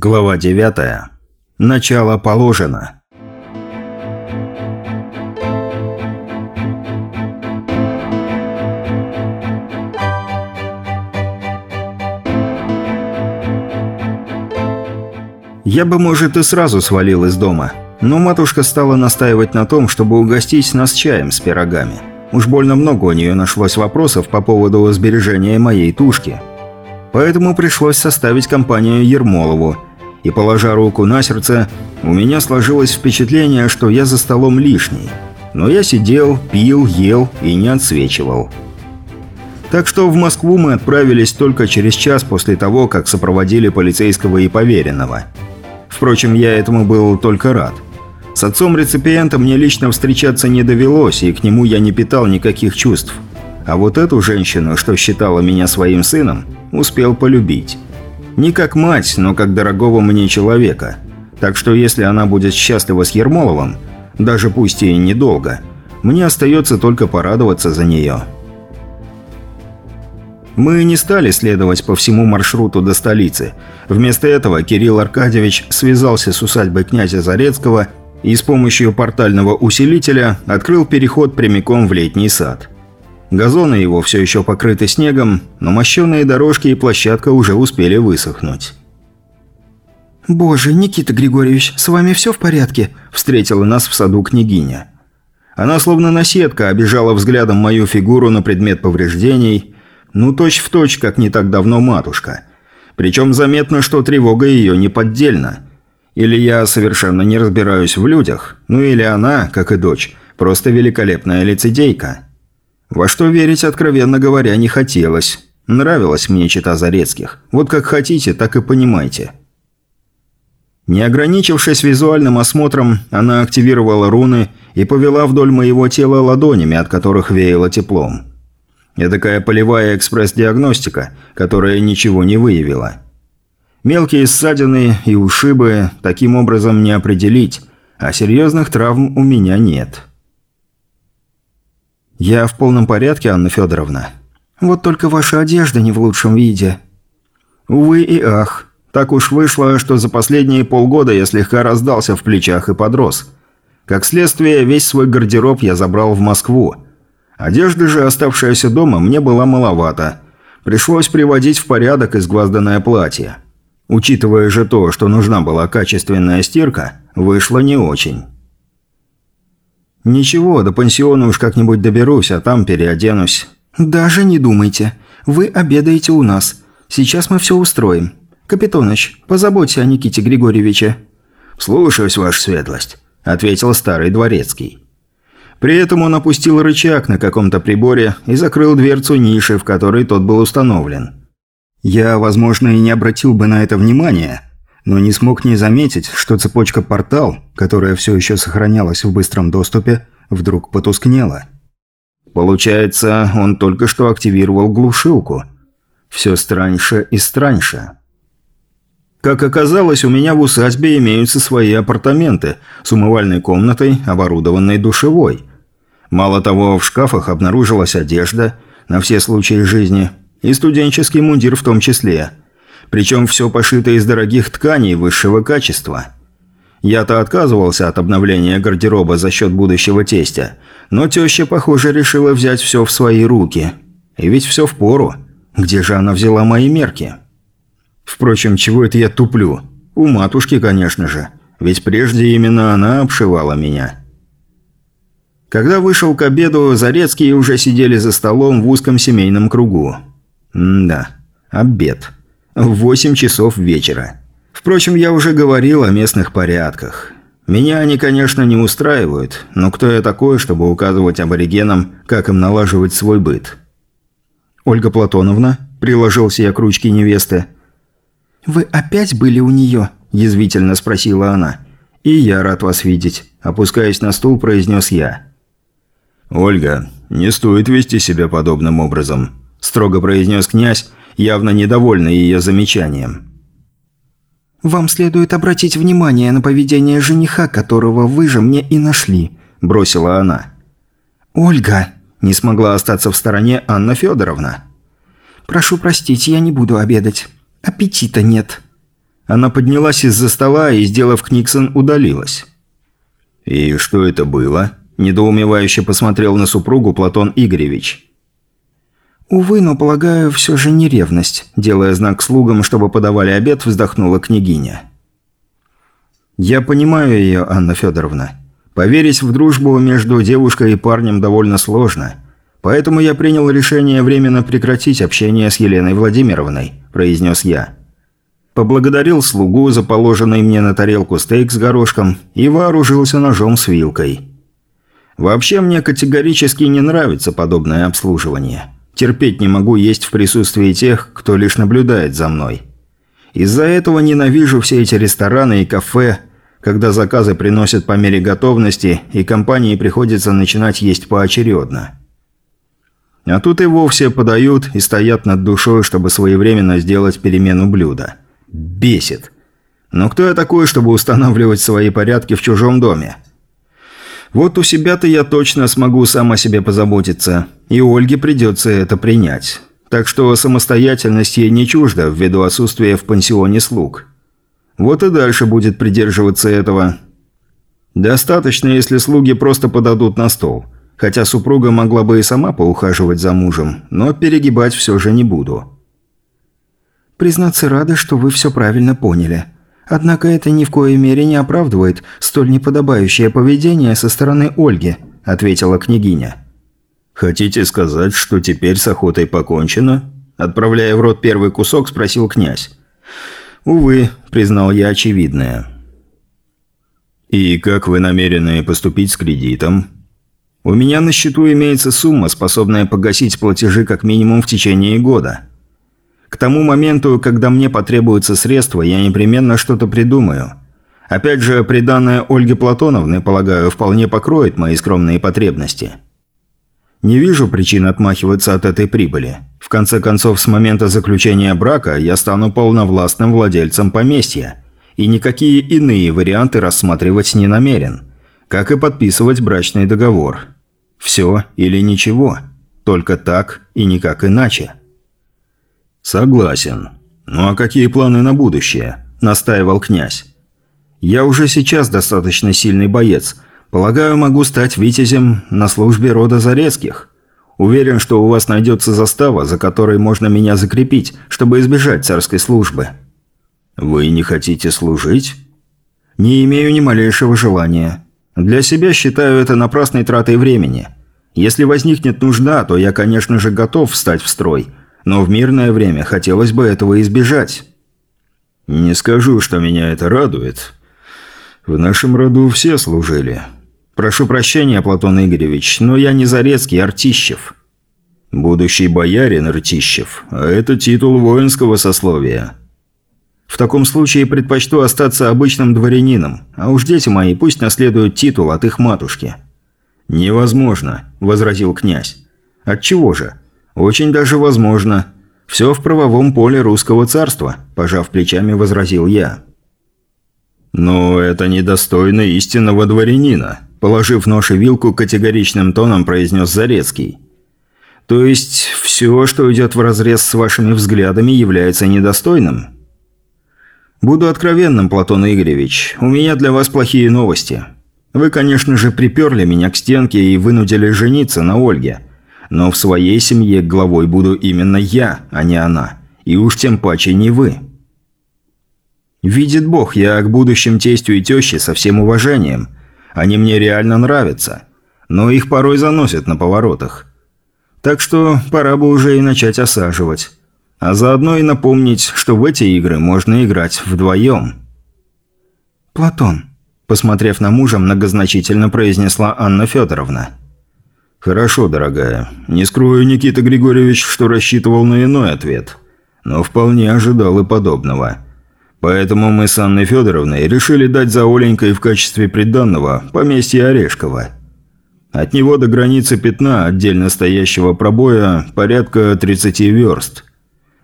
Глава 9. Начало положено. Я бы, может, и сразу свалил из дома, но матушка стала настаивать на том, чтобы угостить нас чаем с пирогами. Уж больно много у нее нашлось вопросов по поводу сбережения моей тушки. Поэтому пришлось составить компанию Ермолову – и, положа руку на сердце, у меня сложилось впечатление, что я за столом лишний. Но я сидел, пил, ел и не отсвечивал. Так что в Москву мы отправились только через час после того, как сопроводили полицейского и поверенного. Впрочем, я этому был только рад. С отцом реципиента мне лично встречаться не довелось, и к нему я не питал никаких чувств. А вот эту женщину, что считала меня своим сыном, успел полюбить. Не как мать, но как дорогого мне человека. Так что если она будет счастлива с Ермоловым, даже пусть и недолго, мне остается только порадоваться за нее. Мы не стали следовать по всему маршруту до столицы. Вместо этого Кирилл Аркадьевич связался с усадьбой князя Зарецкого и с помощью портального усилителя открыл переход прямиком в летний сад. Газоны его все еще покрыты снегом, но мощенные дорожки и площадка уже успели высохнуть. «Боже, Никита Григорьевич, с вами все в порядке?» – встретила нас в саду княгиня. Она словно наседка обижала взглядом мою фигуру на предмет повреждений, ну точь в точь, как не так давно матушка. Причем заметно, что тревога ее не поддельна. Или я совершенно не разбираюсь в людях, ну или она, как и дочь, просто великолепная лицедейка. Во что верить, откровенно говоря, не хотелось. Нравилась мне чита Зарецких. Вот как хотите, так и понимайте. Не ограничившись визуальным осмотром, она активировала руны и повела вдоль моего тела ладонями, от которых веяло теплом. Эдакая полевая экспресс-диагностика, которая ничего не выявила. Мелкие ссадины и ушибы таким образом не определить, а серьезных травм у меня нет. «Я в полном порядке, Анна Федоровна. Вот только ваша одежда не в лучшем виде». «Увы и ах. Так уж вышло, что за последние полгода я слегка раздался в плечах и подрос. Как следствие, весь свой гардероб я забрал в Москву. Одежда же, оставшаяся дома, мне была маловато. Пришлось приводить в порядок изгвазданное платье. Учитывая же то, что нужна была качественная стирка, вышло не очень». «Ничего, до пансиона уж как-нибудь доберусь, а там переоденусь». «Даже не думайте. Вы обедаете у нас. Сейчас мы все устроим. Капитоныч, позаботься о Никите Григорьевиче». «Слушаюсь, ваша светлость», – ответил старый дворецкий. При этом он опустил рычаг на каком-то приборе и закрыл дверцу ниши, в которой тот был установлен. Я, возможно, и не обратил бы на это внимания – но не смог не заметить, что цепочка-портал, которая все еще сохранялась в быстром доступе, вдруг потускнела. Получается, он только что активировал глушилку. Все страньше и страньше. Как оказалось, у меня в усадьбе имеются свои апартаменты с умывальной комнатой, оборудованной душевой. Мало того, в шкафах обнаружилась одежда на все случаи жизни и студенческий мундир в том числе – причем все пошито из дорогих тканей высшего качества. Я-то отказывался от обновления гардероба за счет будущего тестя, но теща, похоже, решила взять все в свои руки. И ведь все в пору. Где же она взяла мои мерки? Впрочем, чего это я туплю? У матушки, конечно же. Ведь прежде именно она обшивала меня. Когда вышел к обеду, Зарецкие уже сидели за столом в узком семейном кругу. М да, обед в 8 часов вечера. Впрочем, я уже говорил о местных порядках. Меня они, конечно, не устраивают, но кто я такой, чтобы указывать аборигенам, как им налаживать свой быт? «Ольга Платоновна?» – приложился я к ручке невесты. «Вы опять были у нее?» – язвительно спросила она. «И я рад вас видеть», – опускаясь на стул, произнес я. «Ольга, не стоит вести себя подобным образом», – строго произнес князь, явно недовольный ее замечанием. «Вам следует обратить внимание на поведение жениха, которого вы же мне и нашли», – бросила она. «Ольга!» – не смогла остаться в стороне Анна Федоровна. «Прошу простить, я не буду обедать. Аппетита нет». Она поднялась из-за стола и, сделав Книксон, удалилась. «И что это было?» – недоумевающе посмотрел на супругу Платон Игоревич. «Увы, но, полагаю, все же не ревность», – делая знак слугам, чтобы подавали обед, вздохнула княгиня. «Я понимаю ее, Анна Федоровна. Поверить в дружбу между девушкой и парнем довольно сложно. Поэтому я принял решение временно прекратить общение с Еленой Владимировной», – произнес я. Поблагодарил слугу за положенный мне на тарелку стейк с горошком и вооружился ножом с вилкой. Вообще мне категорически не нравится подобное обслуживание. Терпеть не могу есть в присутствии тех, кто лишь наблюдает за мной. Из-за этого ненавижу все эти рестораны и кафе, когда заказы приносят по мере готовности, и компании приходится начинать есть поочередно. А тут и вовсе подают и стоят над душой, чтобы своевременно сделать перемену блюда. Бесит. Но кто я такой, чтобы устанавливать свои порядки в чужом доме? Вот у себя-то я точно смогу сам о себе позаботиться, и Ольге придется это принять. Так что самостоятельность ей не чужда ввиду отсутствия в пансионе слуг. Вот и дальше будет придерживаться этого. Достаточно, если слуги просто подадут на стол. Хотя супруга могла бы и сама поухаживать за мужем, но перегибать все же не буду. «Признаться рада, что вы все правильно поняли», Однако это ни в коей мере не оправдывает столь неподобающее поведение со стороны Ольги», – ответила княгиня. «Хотите сказать, что теперь с охотой покончено?» Отправляя в рот первый кусок, спросил князь. «Увы», – признал я очевидное. «И как вы намерены поступить с кредитом?» «У меня на счету имеется сумма, способная погасить платежи как минимум в течение года. К тому моменту, когда мне потребуются средства, я непременно что-то придумаю. Опять же, приданное Ольги Платоновны, полагаю, вполне покроет мои скромные потребности. Не вижу причин отмахиваться от этой прибыли. В конце концов, с момента заключения брака я стану полновластным владельцем поместья. И никакие иные варианты рассматривать не намерен. Как и подписывать брачный договор. Все или ничего. Только так и никак иначе. «Согласен. Ну а какие планы на будущее?» – настаивал князь. «Я уже сейчас достаточно сильный боец. Полагаю, могу стать витязем на службе рода Зарецких. Уверен, что у вас найдется застава, за которой можно меня закрепить, чтобы избежать царской службы». «Вы не хотите служить?» «Не имею ни малейшего желания. Для себя считаю это напрасной тратой времени. Если возникнет нужда, то я, конечно же, готов встать в строй» но в мирное время хотелось бы этого избежать. Не скажу, что меня это радует. В нашем роду все служили. Прошу прощения, Платон Игоревич, но я не Зарецкий, а Ртищев. Будущий боярин Ртищев, а это титул воинского сословия. В таком случае предпочту остаться обычным дворянином, а уж дети мои пусть наследуют титул от их матушки. «Невозможно», – возразил князь. «Отчего же? «Очень даже возможно. Все в правовом поле русского царства», – пожав плечами, возразил я. «Но это недостойно истинного дворянина», – положив нож и вилку, категоричным тоном произнес Зарецкий. «То есть все, что идет вразрез с вашими взглядами, является недостойным?» «Буду откровенным, Платон Игоревич. У меня для вас плохие новости. Вы, конечно же, приперли меня к стенке и вынудили жениться на Ольге. Но в своей семье главой буду именно я, а не она. И уж тем паче не вы. Видит Бог, я к будущим тестю и теще со всем уважением. Они мне реально нравятся. Но их порой заносят на поворотах. Так что пора бы уже и начать осаживать. А заодно и напомнить, что в эти игры можно играть вдвоем. «Платон», – посмотрев на мужа, многозначительно произнесла Анна Федоровна. «Хорошо, дорогая. Не скрою, Никита Григорьевич, что рассчитывал на иной ответ. Но вполне ожидал и подобного. Поэтому мы с Анной Федоровной решили дать за Оленькой в качестве приданного поместье Орешкова. От него до границы пятна, отдельно стоящего пробоя, порядка 30 верст.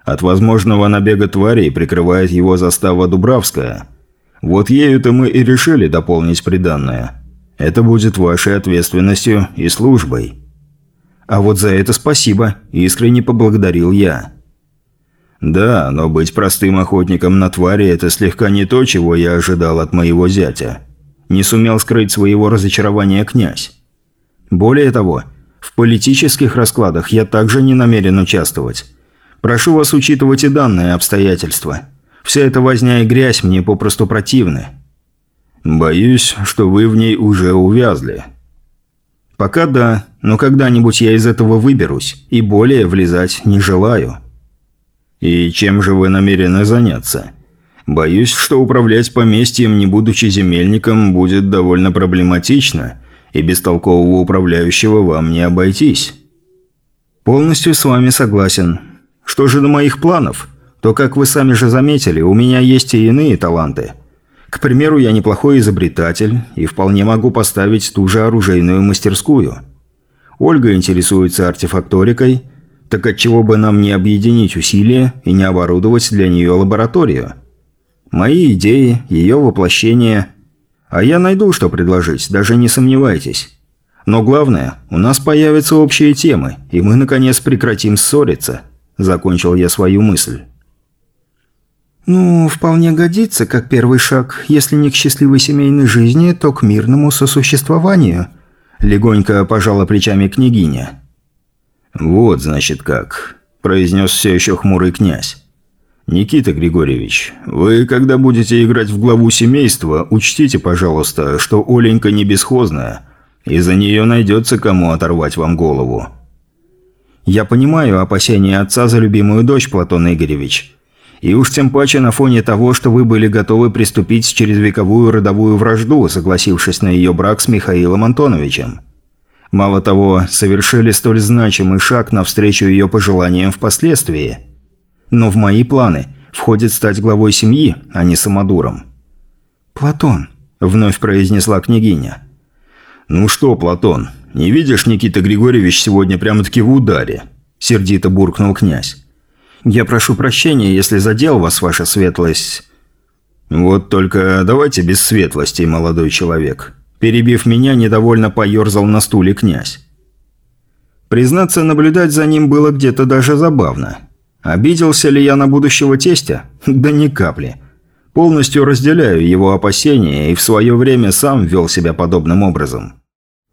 От возможного набега тварей прикрывает его застава Дубравская. Вот ею-то мы и решили дополнить приданное». Это будет вашей ответственностью и службой. А вот за это спасибо, искренне поблагодарил я. «Да, но быть простым охотником на твари – это слегка не то, чего я ожидал от моего зятя». Не сумел скрыть своего разочарования князь. Более того, в политических раскладах я также не намерен участвовать. Прошу вас учитывать и данные обстоятельства. Вся эта возня и грязь мне попросту противны. Боюсь, что вы в ней уже увязли. Пока да, но когда-нибудь я из этого выберусь, и более влезать не желаю. И чем же вы намерены заняться? Боюсь, что управлять поместьем, не будучи земельником, будет довольно проблематично, и без толкового управляющего вам не обойтись. Полностью с вами согласен. Что же до моих планов? То, как вы сами же заметили, у меня есть и иные таланты. К примеру, я неплохой изобретатель и вполне могу поставить ту же оружейную мастерскую. Ольга интересуется артефакторикой, так отчего бы нам не объединить усилия и не оборудовать для нее лабораторию? Мои идеи, ее воплощение. А я найду, что предложить, даже не сомневайтесь. Но главное, у нас появятся общие темы, и мы, наконец, прекратим ссориться. Закончил я свою мысль. «Ну, вполне годится, как первый шаг, если не к счастливой семейной жизни, то к мирному сосуществованию», – легонько пожала плечами княгиня. «Вот, значит, как», – произнес все еще хмурый князь. «Никита Григорьевич, вы, когда будете играть в главу семейства, учтите, пожалуйста, что Оленька не бесхозная, и за нее найдется кому оторвать вам голову». «Я понимаю опасения отца за любимую дочь, Платон Игоревич. И уж тем паче на фоне того, что вы были готовы приступить через вековую родовую вражду, согласившись на ее брак с Михаилом Антоновичем. Мало того, совершили столь значимый шаг навстречу ее пожеланиям впоследствии» но в мои планы входит стать главой семьи, а не самодуром». «Платон», – вновь произнесла княгиня. «Ну что, Платон, не видишь, Никита Григорьевич сегодня прямо-таки в ударе?» – сердито буркнул князь. «Я прошу прощения, если задел вас, ваша светлость». «Вот только давайте без светлостей, молодой человек». Перебив меня, недовольно поерзал на стуле князь. Признаться, наблюдать за ним было где-то даже забавно. Обиделся ли я на будущего тестя? Да ни капли. Полностью разделяю его опасения и в свое время сам вел себя подобным образом.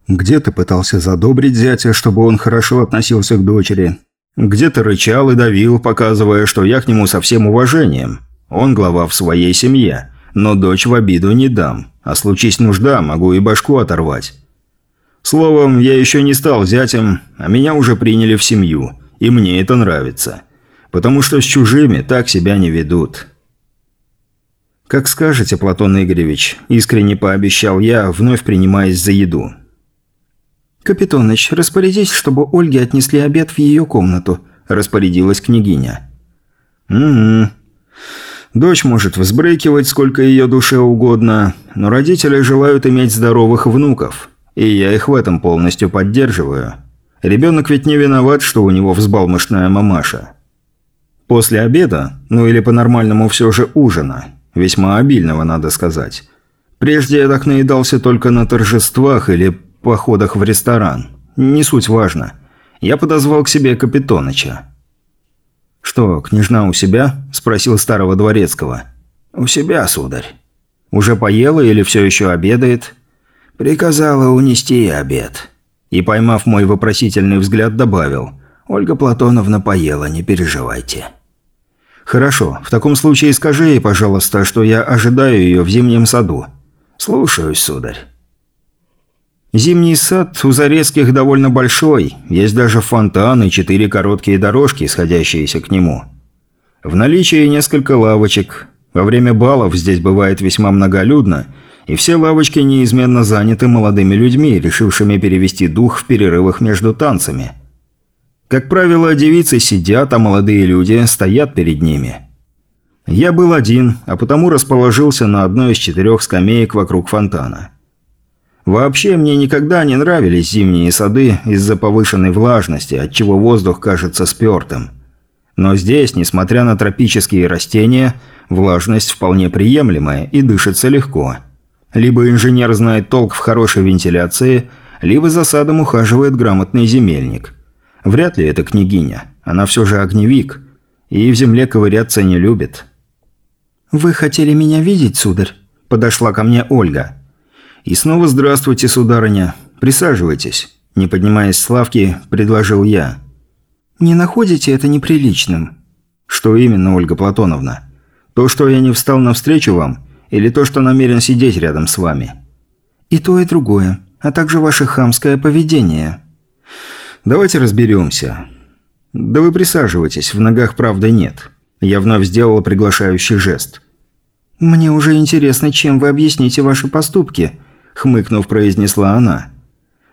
Где-то пытался задобрить зятя, чтобы он хорошо относился к дочери. Где-то рычал и давил, показывая, что я к нему со всем уважением. Он глава в своей семье, но дочь в обиду не дам. А случись нужда, могу и башку оторвать. Словом, я еще не стал зятем, а меня уже приняли в семью, и мне это нравится потому что с чужими так себя не ведут. «Как скажете, Платон Игоревич», – искренне пообещал я, вновь принимаясь за еду. «Капитоныч, распорядись, чтобы Ольге отнесли обед в ее комнату», – распорядилась княгиня. «Угу. Дочь может взбрыкивать сколько ее душе угодно, но родители желают иметь здоровых внуков, и я их в этом полностью поддерживаю. Ребенок ведь не виноват, что у него взбалмошная мамаша». После обеда, ну или по-нормальному все же ужина, весьма обильного, надо сказать. Прежде я так наедался только на торжествах или походах в ресторан. Не суть важно. Я подозвал к себе Капитоныча. «Что, княжна у себя?» – спросил старого дворецкого. «У себя, сударь». «Уже поела или все еще обедает?» «Приказала унести обед». И, поймав мой вопросительный взгляд, добавил. «Ольга Платоновна поела, не переживайте». «Хорошо. В таком случае скажи ей, пожалуйста, что я ожидаю ее в зимнем саду». «Слушаюсь, сударь». Зимний сад у Зарецких довольно большой, есть даже фонтан и четыре короткие дорожки, сходящиеся к нему. В наличии несколько лавочек. Во время балов здесь бывает весьма многолюдно, и все лавочки неизменно заняты молодыми людьми, решившими перевести дух в перерывах между танцами – как правило, девицы сидят, а молодые люди стоят перед ними. Я был один, а потому расположился на одной из четырех скамеек вокруг фонтана. Вообще, мне никогда не нравились зимние сады из-за повышенной влажности, отчего воздух кажется спертым. Но здесь, несмотря на тропические растения, влажность вполне приемлемая и дышится легко. Либо инженер знает толк в хорошей вентиляции, либо за садом ухаживает грамотный земельник – Вряд ли это княгиня. Она все же огневик. и в земле ковыряться не любит. «Вы хотели меня видеть, сударь?» – подошла ко мне Ольга. «И снова здравствуйте, сударыня. Присаживайтесь». Не поднимаясь с лавки, предложил я. «Не находите это неприличным?» «Что именно, Ольга Платоновна? То, что я не встал навстречу вам, или то, что намерен сидеть рядом с вами?» «И то, и другое, а также ваше хамское поведение». «Давайте разберемся. Да вы присаживайтесь, в ногах правды нет». Я вновь сделал приглашающий жест. «Мне уже интересно, чем вы объясните ваши поступки», – хмыкнув, произнесла она.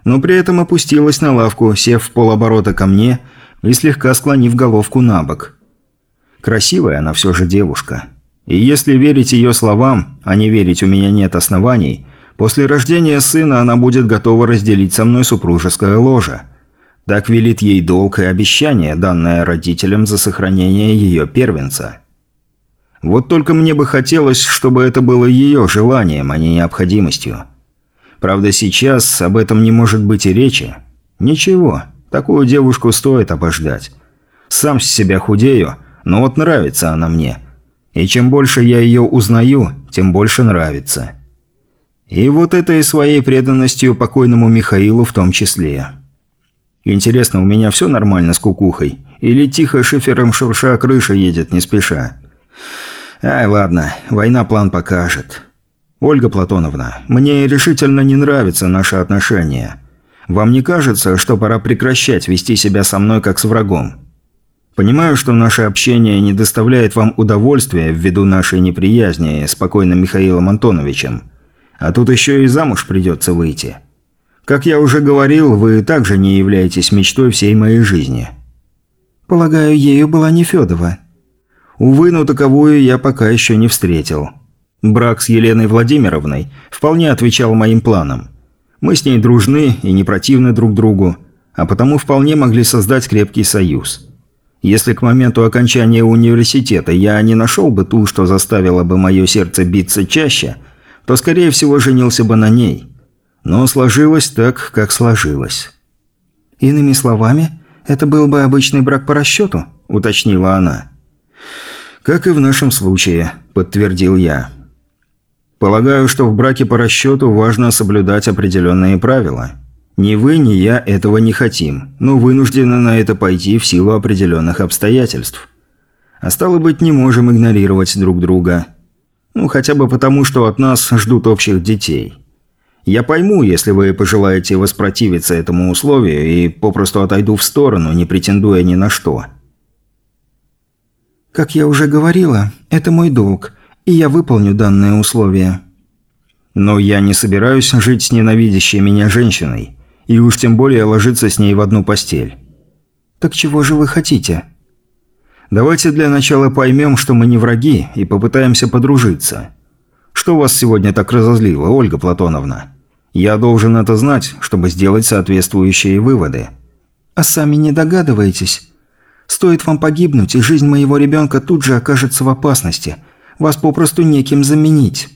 Но при этом опустилась на лавку, сев в полоборота ко мне и слегка склонив головку на бок. Красивая она все же девушка. И если верить ее словам, а не верить у меня нет оснований, после рождения сына она будет готова разделить со мной супружеское ложе. Так велит ей долг и обещание, данное родителям за сохранение ее первенца. Вот только мне бы хотелось, чтобы это было ее желанием, а не необходимостью. Правда, сейчас об этом не может быть и речи. Ничего, такую девушку стоит обождать. Сам с себя худею, но вот нравится она мне. И чем больше я ее узнаю, тем больше нравится. И вот этой своей преданностью покойному Михаилу в том числе. Интересно, у меня все нормально с кукухой? Или тихо шифером шурша крыша едет не спеша? Ай, ладно, война план покажет. Ольга Платоновна, мне решительно не нравятся наши отношения. Вам не кажется, что пора прекращать вести себя со мной как с врагом? Понимаю, что наше общение не доставляет вам удовольствия ввиду нашей неприязни с покойным Михаилом Антоновичем. А тут еще и замуж придется выйти. Как я уже говорил, вы также не являетесь мечтой всей моей жизни. Полагаю, ею была не Федова. Увы, но таковую я пока еще не встретил. Брак с Еленой Владимировной вполне отвечал моим планам. Мы с ней дружны и не противны друг другу, а потому вполне могли создать крепкий союз. Если к моменту окончания университета я не нашел бы ту, что заставило бы мое сердце биться чаще, то, скорее всего, женился бы на ней. Но сложилось так, как сложилось. «Иными словами, это был бы обычный брак по расчету?» – уточнила она. «Как и в нашем случае», – подтвердил я. Полагаю, что в браке по расчету важно соблюдать определенные правила. Ни вы, ни я этого не хотим, но вынуждены на это пойти в силу определенных обстоятельств. А стало быть, не можем игнорировать друг друга. Ну, хотя бы потому, что от нас ждут общих детей. Я пойму, если вы пожелаете воспротивиться этому условию и попросту отойду в сторону, не претендуя ни на что. Как я уже говорила, это мой долг – и я выполню данное условие. Но я не собираюсь жить с ненавидящей меня женщиной, и уж тем более ложиться с ней в одну постель. Так чего же вы хотите? Давайте для начала поймем, что мы не враги, и попытаемся подружиться. Что вас сегодня так разозлило, Ольга Платоновна? Я должен это знать, чтобы сделать соответствующие выводы. А сами не догадываетесь? Стоит вам погибнуть, и жизнь моего ребенка тут же окажется в опасности – вас попросту неким заменить».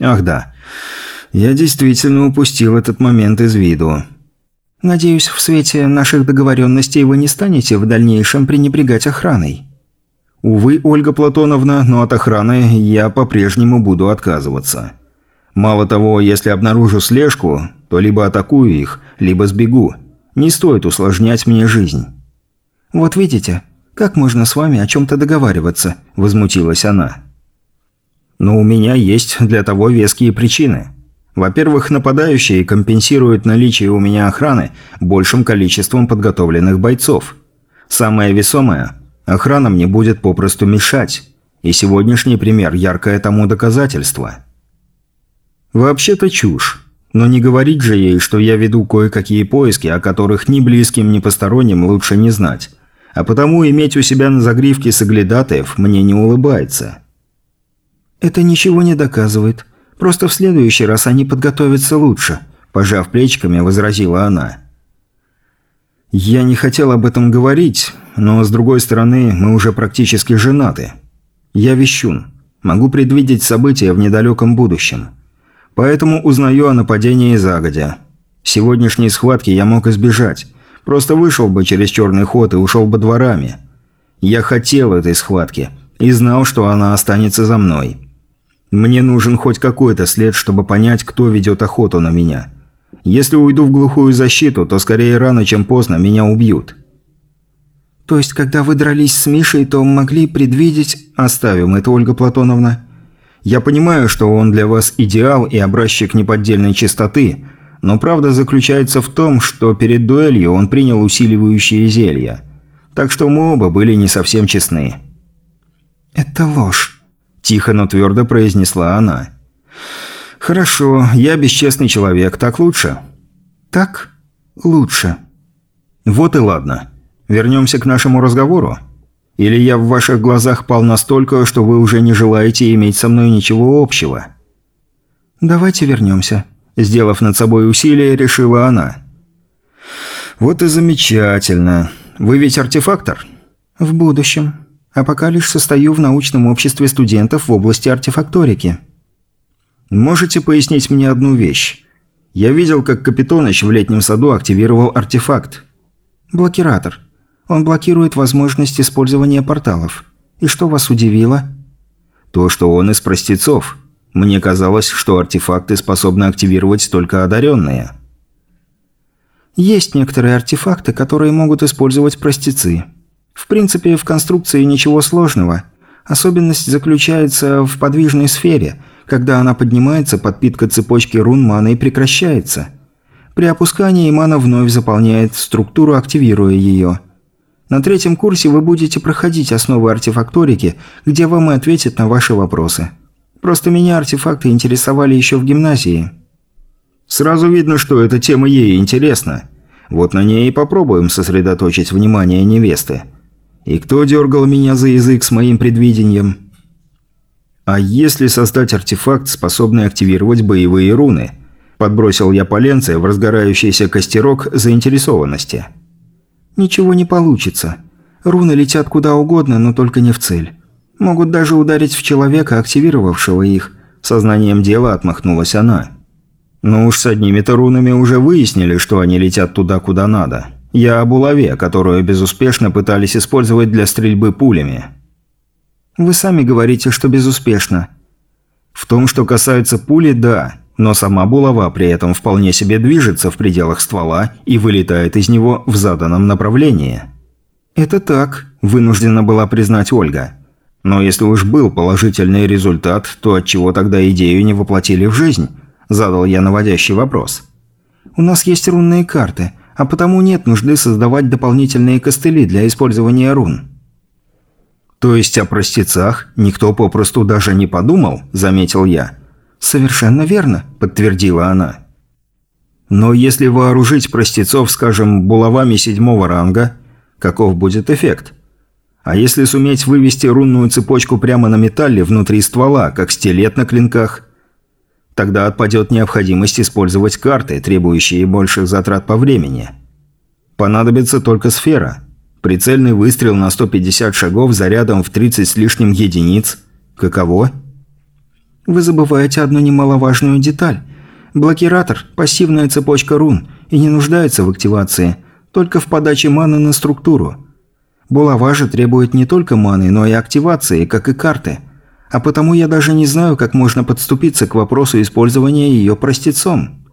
«Ах да. Я действительно упустил этот момент из виду». «Надеюсь, в свете наших договоренностей вы не станете в дальнейшем пренебрегать охраной». «Увы, Ольга Платоновна, но от охраны я по-прежнему буду отказываться. Мало того, если обнаружу слежку, то либо атакую их, либо сбегу. Не стоит усложнять мне жизнь». «Вот видите, как можно с вами о чем-то договариваться?» – возмутилась она. Но у меня есть для того веские причины. Во-первых, нападающие компенсируют наличие у меня охраны большим количеством подготовленных бойцов. Самое весомое – охрана мне будет попросту мешать. И сегодняшний пример – яркое тому доказательство. Вообще-то чушь. Но не говорить же ей, что я веду кое-какие поиски, о которых ни близким, ни посторонним лучше не знать. А потому иметь у себя на загривке соглядатаев мне не улыбается. «Это ничего не доказывает. Просто в следующий раз они подготовятся лучше», – пожав плечиками, возразила она. «Я не хотел об этом говорить, но, с другой стороны, мы уже практически женаты. Я вещун. Могу предвидеть события в недалеком будущем. Поэтому узнаю о нападении загодя. Сегодняшней схватки я мог избежать. Просто вышел бы через черный ход и ушел бы дворами. Я хотел этой схватки и знал, что она останется за мной. Мне нужен хоть какой-то след, чтобы понять, кто ведет охоту на меня. Если уйду в глухую защиту, то скорее рано, чем поздно меня убьют. То есть, когда вы дрались с Мишей, то могли предвидеть... Оставим это, Ольга Платоновна. Я понимаю, что он для вас идеал и образчик неподдельной чистоты, но правда заключается в том, что перед дуэлью он принял усиливающие зелья. Так что мы оба были не совсем честны. «Это ложь», – тихо, но твердо произнесла она. «Хорошо, я бесчестный человек, так лучше?» «Так лучше». «Вот и ладно. Вернемся к нашему разговору. Или я в ваших глазах пал настолько, что вы уже не желаете иметь со мной ничего общего?» «Давайте вернемся», – сделав над собой усилие, решила она. «Вот и замечательно. Вы ведь артефактор?» «В будущем. А пока лишь состою в научном обществе студентов в области артефакторики». «Можете пояснить мне одну вещь? Я видел, как Капитоныч в летнем саду активировал артефакт». «Блокиратор. Он блокирует возможность использования порталов. И что вас удивило?» «То, что он из простецов. Мне казалось, что артефакты способны активировать только одаренные». Есть некоторые артефакты, которые могут использовать простецы. В принципе, в конструкции ничего сложного. Особенность заключается в подвижной сфере. Когда она поднимается, подпитка цепочки рун маны прекращается. При опускании мана вновь заполняет структуру, активируя ее. На третьем курсе вы будете проходить основы артефакторики, где вам и ответят на ваши вопросы. Просто меня артефакты интересовали еще в гимназии. Сразу видно, что эта тема ей интересна. Вот на ней и попробуем сосредоточить внимание невесты. И кто дергал меня за язык с моим предвидением? А если создать артефакт, способный активировать боевые руны? Подбросил я поленце в разгорающийся костерок заинтересованности. Ничего не получится. Руны летят куда угодно, но только не в цель. Могут даже ударить в человека, активировавшего их. Сознанием дела отмахнулась она. Ну уж с одними-то рунами уже выяснили, что они летят туда, куда надо. Я об улове, которую безуспешно пытались использовать для стрельбы пулями. Вы сами говорите, что безуспешно. В том, что касается пули, да. Но сама булава при этом вполне себе движется в пределах ствола и вылетает из него в заданном направлении. «Это так», – вынуждена была признать Ольга. «Но если уж был положительный результат, то отчего тогда идею не воплотили в жизнь?» – задал я наводящий вопрос. «У нас есть рунные карты, а потому нет нужды создавать дополнительные костыли для использования рун». «То есть о простецах никто попросту даже не подумал?» – заметил я. «Совершенно верно», – подтвердила она. «Но если вооружить простецов, скажем, булавами седьмого ранга, каков будет эффект? А если суметь вывести рунную цепочку прямо на металле внутри ствола, как стилет на клинках?» Тогда отпадет необходимость использовать карты, требующие больших затрат по времени. Понадобится только сфера. Прицельный выстрел на 150 шагов зарядом в 30 с лишним единиц. Каково? Вы забываете одну немаловажную деталь. Блокиратор – пассивная цепочка рун и не нуждается в активации, только в подаче маны на структуру. Булава же требует не только маны, но и активации, как и карты – а потому я даже не знаю, как можно подступиться к вопросу использования ее простецом.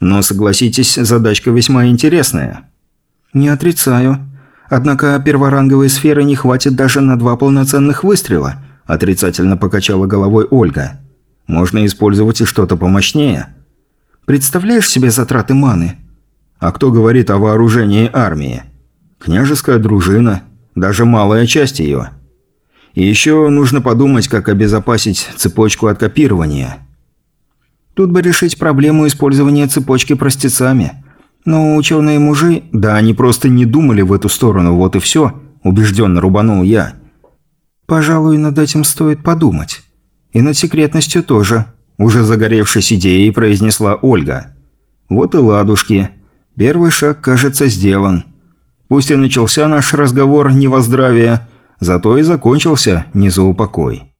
Но согласитесь, задачка весьма интересная. Не отрицаю. Однако перворанговой сферы не хватит даже на два полноценных выстрела, отрицательно покачала головой Ольга. Можно использовать и что-то помощнее. Представляешь себе затраты маны? А кто говорит о вооружении армии? Княжеская дружина, даже малая часть ее – и еще нужно подумать, как обезопасить цепочку от копирования. Тут бы решить проблему использования цепочки простецами. Но ученые-мужи... Да они просто не думали в эту сторону, вот и все, убежденно рубанул я. Пожалуй, над этим стоит подумать. И над секретностью тоже, уже загоревшись идеей, произнесла Ольга. Вот и ладушки. Первый шаг, кажется, сделан. Пусть и начался наш разговор не во здравие, Зато и закончился не за упокой.